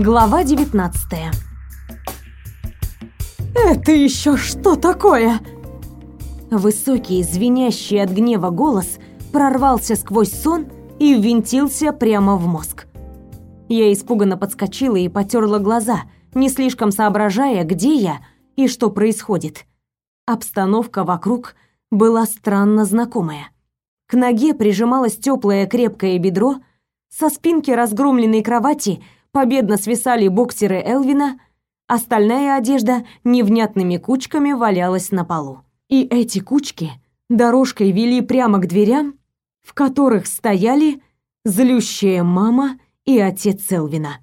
Глава 19 «Это еще что такое?» Высокий, звенящий от гнева голос прорвался сквозь сон и ввинтился прямо в мозг. Я испуганно подскочила и потерла глаза, не слишком соображая, где я и что происходит. Обстановка вокруг была странно знакомая. К ноге прижималось теплое крепкое бедро, со спинки разгромленной кровати победно свисали боксеры Элвина, остальная одежда невнятными кучками валялась на полу. И эти кучки дорожкой вели прямо к дверям, в которых стояли злющая мама и отец Элвина.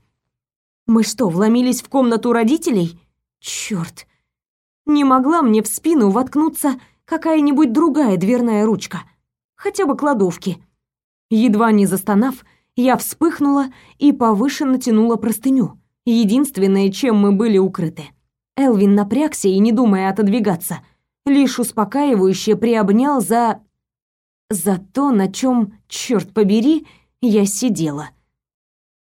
Мы что, вломились в комнату родителей? Чёрт! Не могла мне в спину воткнуться какая-нибудь другая дверная ручка, хотя бы кладовки. Едва не застонав, я вспыхнула и повыше натянула простыню, единственное, чем мы были укрыты. Элвин напрягся и, не думая отодвигаться, лишь успокаивающе приобнял за... за то, на чем, черт побери, я сидела.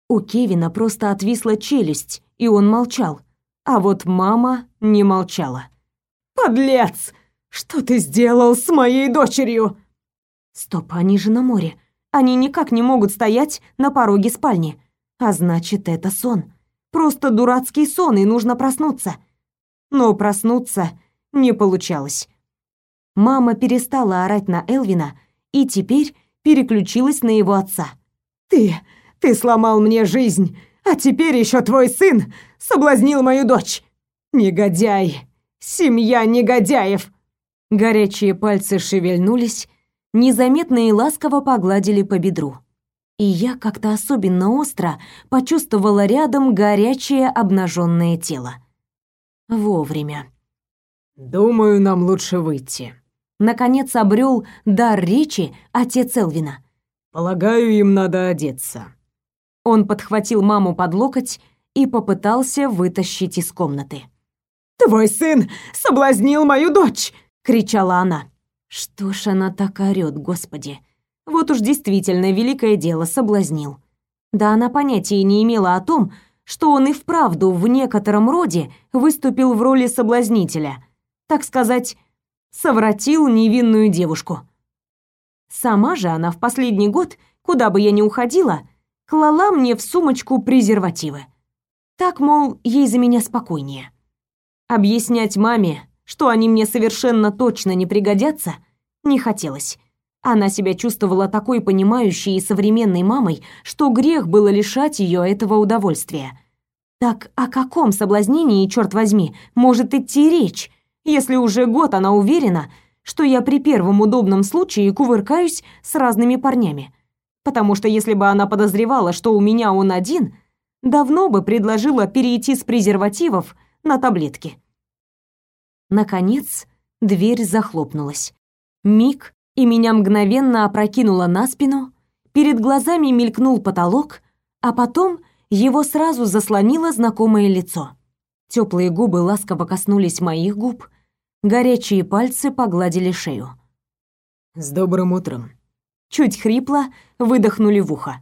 У Кевина просто отвисла челюсть, и он молчал. А вот мама не молчала. «Подлец! Что ты сделал с моей дочерью?» «Стоп, они же на море. Они никак не могут стоять на пороге спальни. А значит, это сон. Просто дурацкий сон, и нужно проснуться». Но проснуться не получалось. Мама перестала орать на Элвина и теперь переключилась на его отца. «Ты ты сломал мне жизнь, а теперь еще твой сын соблазнил мою дочь. Негодяй! Семья негодяев!» Горячие пальцы шевельнулись, незаметно и ласково погладили по бедру. И я как-то особенно остро почувствовала рядом горячее обнаженное тело. Вовремя. «Думаю, нам лучше выйти». Наконец обрел дар речи отец Элвина. «Полагаю, им надо одеться». Он подхватил маму под локоть и попытался вытащить из комнаты. «Твой сын соблазнил мою дочь!» — кричала она. Что ж она так орёт, господи? Вот уж действительно великое дело соблазнил. Да она понятия не имела о том, что он и вправду в некотором роде выступил в роли соблазнителя, так сказать, совратил невинную девушку. Сама же она в последний год, куда бы я ни уходила, клала мне в сумочку презервативы. Так, мол, ей за меня спокойнее. Объяснять маме, что они мне совершенно точно не пригодятся, не хотелось. Она себя чувствовала такой понимающей и современной мамой, что грех было лишать ее этого удовольствия. Так о каком соблазнении, черт возьми, может идти речь, если уже год она уверена, что я при первом удобном случае кувыркаюсь с разными парнями? потому что если бы она подозревала, что у меня он один, давно бы предложила перейти с презервативов на таблетки. Наконец, дверь захлопнулась. Миг, и меня мгновенно опрокинуло на спину, перед глазами мелькнул потолок, а потом его сразу заслонило знакомое лицо. Теплые губы ласково коснулись моих губ, горячие пальцы погладили шею. «С добрым утром», Чуть хрипло выдохнули в ухо.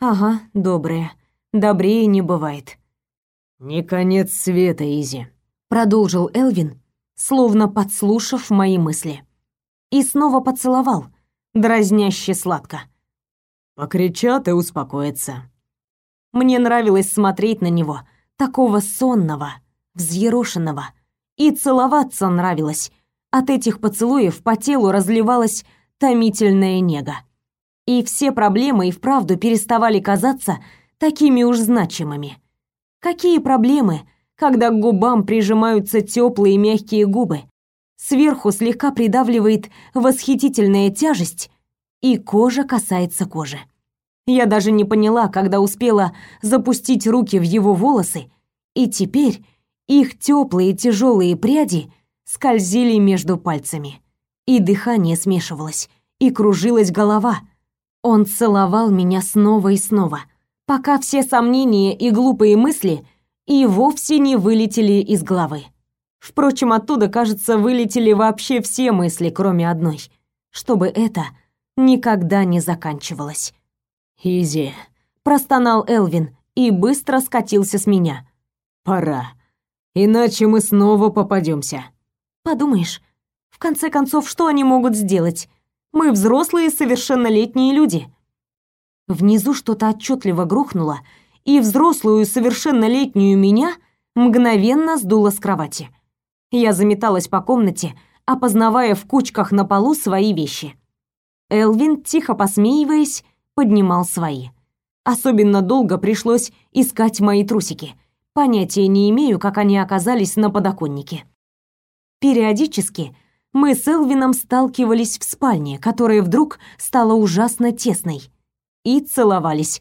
Ага, добрые. Добрее не бывает. Не конец света, Изи, продолжил Элвин, словно подслушав мои мысли. И снова поцеловал, дразняще сладко. Покричат и успокоятся. Мне нравилось смотреть на него, такого сонного, взъерошенного, и целоваться нравилось. От этих поцелуев по телу разливалась томительная нега. И все проблемы и вправду переставали казаться такими уж значимыми. Какие проблемы, когда к губам прижимаются теплые мягкие губы, сверху слегка придавливает восхитительная тяжесть, и кожа касается кожи. Я даже не поняла, когда успела запустить руки в его волосы, и теперь их теплые тяжелые пряди скользили между пальцами и дыхание смешивалось, и кружилась голова. Он целовал меня снова и снова, пока все сомнения и глупые мысли и вовсе не вылетели из головы. Впрочем, оттуда, кажется, вылетели вообще все мысли, кроме одной, чтобы это никогда не заканчивалось. «Изи», — простонал Элвин, и быстро скатился с меня. «Пора. Иначе мы снова попадемся. «Подумаешь, в конце концов, что они могут сделать? Мы взрослые, совершеннолетние люди». Внизу что-то отчетливо грохнуло, и взрослую, совершеннолетнюю меня мгновенно сдуло с кровати. Я заметалась по комнате, опознавая в кучках на полу свои вещи. Элвин, тихо посмеиваясь, поднимал свои. Особенно долго пришлось искать мои трусики. Понятия не имею, как они оказались на подоконнике. Периодически мы с Элвином сталкивались в спальне, которая вдруг стала ужасно тесной, и целовались,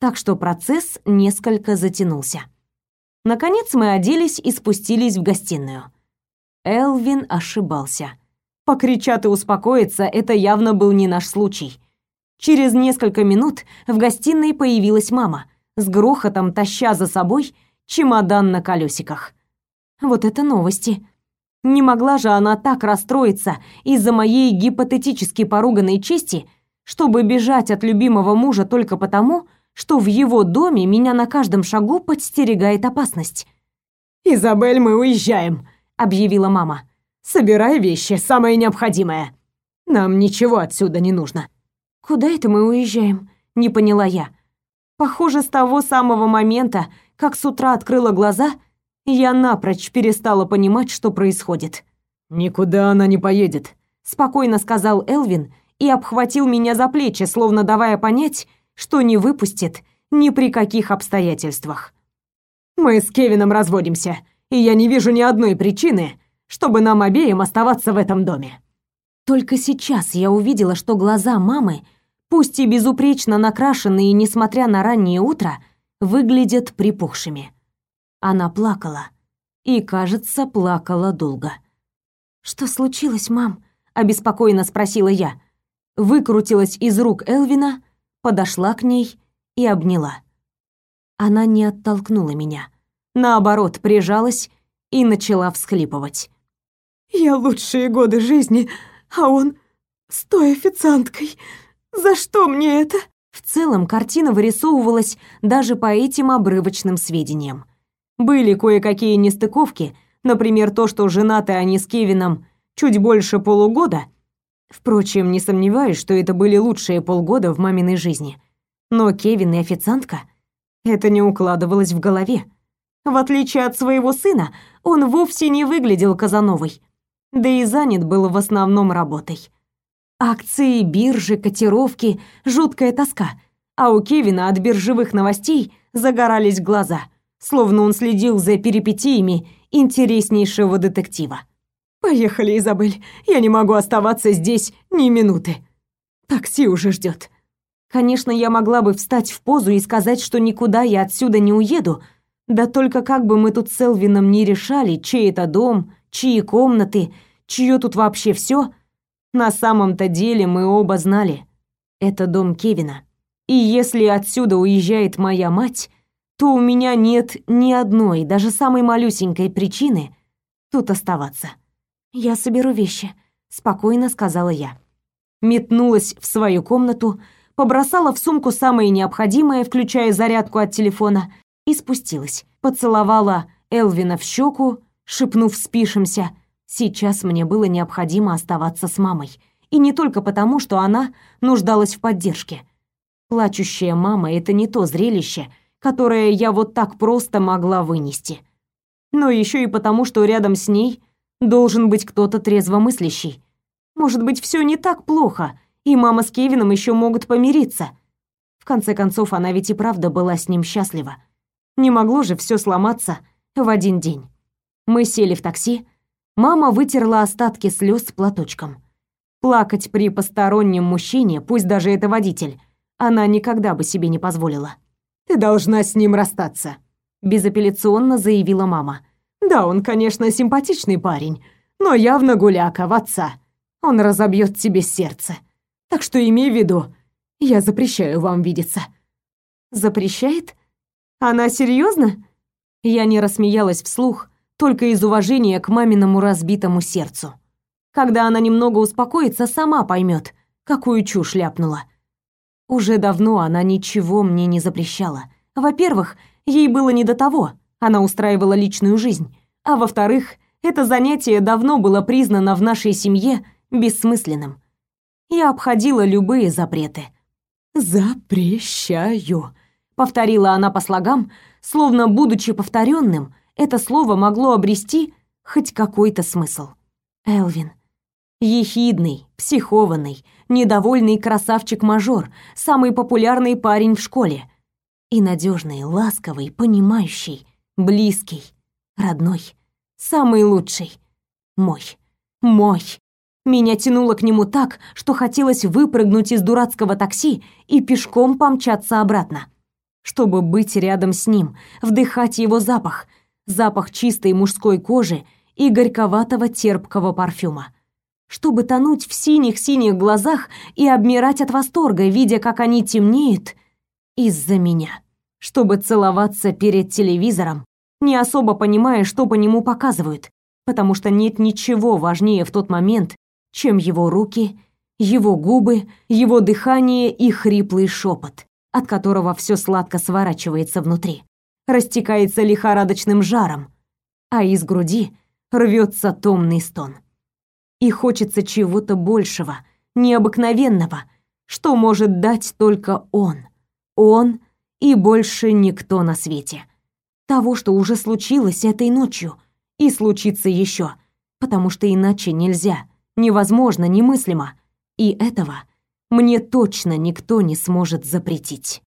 так что процесс несколько затянулся. Наконец мы оделись и спустились в гостиную. Элвин ошибался. Покричать и успокоиться — это явно был не наш случай. Через несколько минут в гостиной появилась мама, с грохотом таща за собой чемодан на колесиках. Вот это новости. Не могла же она так расстроиться из-за моей гипотетически поруганной чести, чтобы бежать от любимого мужа только потому, что в его доме меня на каждом шагу подстерегает опасность. «Изабель, мы уезжаем», — объявила мама. «Собирай вещи, самое необходимое. Нам ничего отсюда не нужно». «Куда это мы уезжаем?» — не поняла я. Похоже, с того самого момента, как с утра открыла глаза, я напрочь перестала понимать, что происходит. «Никуда она не поедет», — спокойно сказал Элвин и обхватил меня за плечи, словно давая понять, что не выпустит ни при каких обстоятельствах. «Мы с Кевином разводимся, и я не вижу ни одной причины, чтобы нам обеим оставаться в этом доме». Только сейчас я увидела, что глаза мамы, пусть и безупречно накрашенные, несмотря на раннее утро, выглядят припухшими. Она плакала. И, кажется, плакала долго. «Что случилось, мам?» — обеспокоенно спросила я. Выкрутилась из рук Элвина, подошла к ней и обняла. Она не оттолкнула меня. Наоборот, прижалась и начала всхлипывать. «Я лучшие годы жизни, а он с той официанткой. За что мне это?» В целом, картина вырисовывалась даже по этим обрывочным сведениям. Были кое-какие нестыковки, например, то, что женаты они с Кевином чуть больше полугода — Впрочем, не сомневаюсь, что это были лучшие полгода в маминой жизни. Но Кевин и официантка это не укладывалось в голове. В отличие от своего сына, он вовсе не выглядел Казановой. Да и занят был в основном работой. Акции, биржи, котировки, жуткая тоска. А у Кевина от биржевых новостей загорались глаза, словно он следил за перипетиями интереснейшего детектива. Поехали, Изабель. Я не могу оставаться здесь ни минуты. Такси уже ждет. Конечно, я могла бы встать в позу и сказать, что никуда я отсюда не уеду, да только как бы мы тут с Элвином не решали, чей это дом, чьи комнаты, чье тут вообще все, на самом-то деле мы оба знали. Это дом Кевина. И если отсюда уезжает моя мать, то у меня нет ни одной, даже самой малюсенькой причины тут оставаться. «Я соберу вещи», — спокойно сказала я. Метнулась в свою комнату, побросала в сумку самое необходимое, включая зарядку от телефона, и спустилась. Поцеловала Элвина в щеку, шепнув «спишемся». Сейчас мне было необходимо оставаться с мамой. И не только потому, что она нуждалась в поддержке. Плачущая мама — это не то зрелище, которое я вот так просто могла вынести. Но еще и потому, что рядом с ней Должен быть кто-то трезвомыслящий. Может быть, все не так плохо, и мама с Кевином еще могут помириться. В конце концов, она ведь и правда была с ним счастлива. Не могло же все сломаться в один день. Мы сели в такси. Мама вытерла остатки слез платочком. Плакать при постороннем мужчине, пусть даже это водитель, она никогда бы себе не позволила. «Ты должна с ним расстаться», — безапелляционно заявила мама. Да, он, конечно, симпатичный парень, но явно гуляка в отца. Он разобьет тебе сердце. Так что имей в виду, я запрещаю вам видеться». «Запрещает? Она серьезно? Я не рассмеялась вслух, только из уважения к маминому разбитому сердцу. Когда она немного успокоится, сама поймет, какую чушь ляпнула. Уже давно она ничего мне не запрещала. Во-первых, ей было не до того, она устраивала личную жизнь. А во-вторых, это занятие давно было признано в нашей семье бессмысленным. Я обходила любые запреты. «Запрещаю», — повторила она по слогам, словно, будучи повторенным, это слово могло обрести хоть какой-то смысл. Элвин. Ехидный, психованный, недовольный красавчик-мажор, самый популярный парень в школе. И надежный, ласковый, понимающий, близкий, родной, самый лучший. Мой. Мой. Меня тянуло к нему так, что хотелось выпрыгнуть из дурацкого такси и пешком помчаться обратно. Чтобы быть рядом с ним, вдыхать его запах, запах чистой мужской кожи и горьковатого терпкого парфюма. Чтобы тонуть в синих-синих глазах и обмирать от восторга, видя, как они темнеют из-за меня. Чтобы целоваться перед телевизором, не особо понимая, что по нему показывают, потому что нет ничего важнее в тот момент, чем его руки, его губы, его дыхание и хриплый шепот, от которого все сладко сворачивается внутри, растекается лихорадочным жаром, а из груди рвется томный стон. И хочется чего-то большего, необыкновенного, что может дать только он. Он и больше никто на свете. Того, что уже случилось этой ночью и случится еще, потому что иначе нельзя невозможно, немыслимо. И этого мне точно никто не сможет запретить.